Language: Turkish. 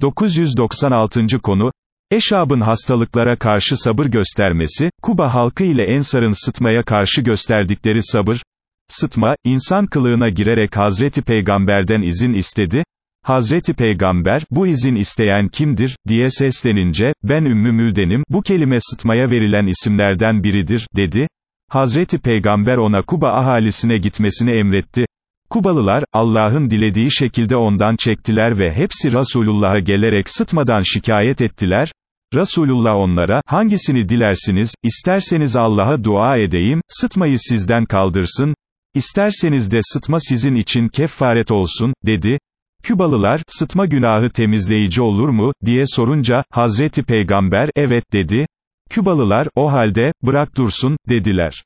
996. konu, Eşab'ın hastalıklara karşı sabır göstermesi, Kuba halkı ile Ensar'ın sıtmaya karşı gösterdikleri sabır, sıtma, insan kılığına girerek Hazreti Peygamber'den izin istedi, Hazreti Peygamber, bu izin isteyen kimdir, diye seslenince, ben Ümmü Mülden'im, bu kelime sıtmaya verilen isimlerden biridir, dedi, Hazreti Peygamber ona Kuba ahalisine gitmesini emretti, Kubalılar, Allah'ın dilediği şekilde ondan çektiler ve hepsi Resulullah'a gelerek sıtmadan şikayet ettiler, Resulullah onlara, hangisini dilersiniz, isterseniz Allah'a dua edeyim, sıtmayı sizden kaldırsın, isterseniz de sıtma sizin için kefaret olsun, dedi. Kübalılar, sıtma günahı temizleyici olur mu, diye sorunca, Hazreti Peygamber, evet dedi. Kübalılar, o halde, bırak dursun, dediler.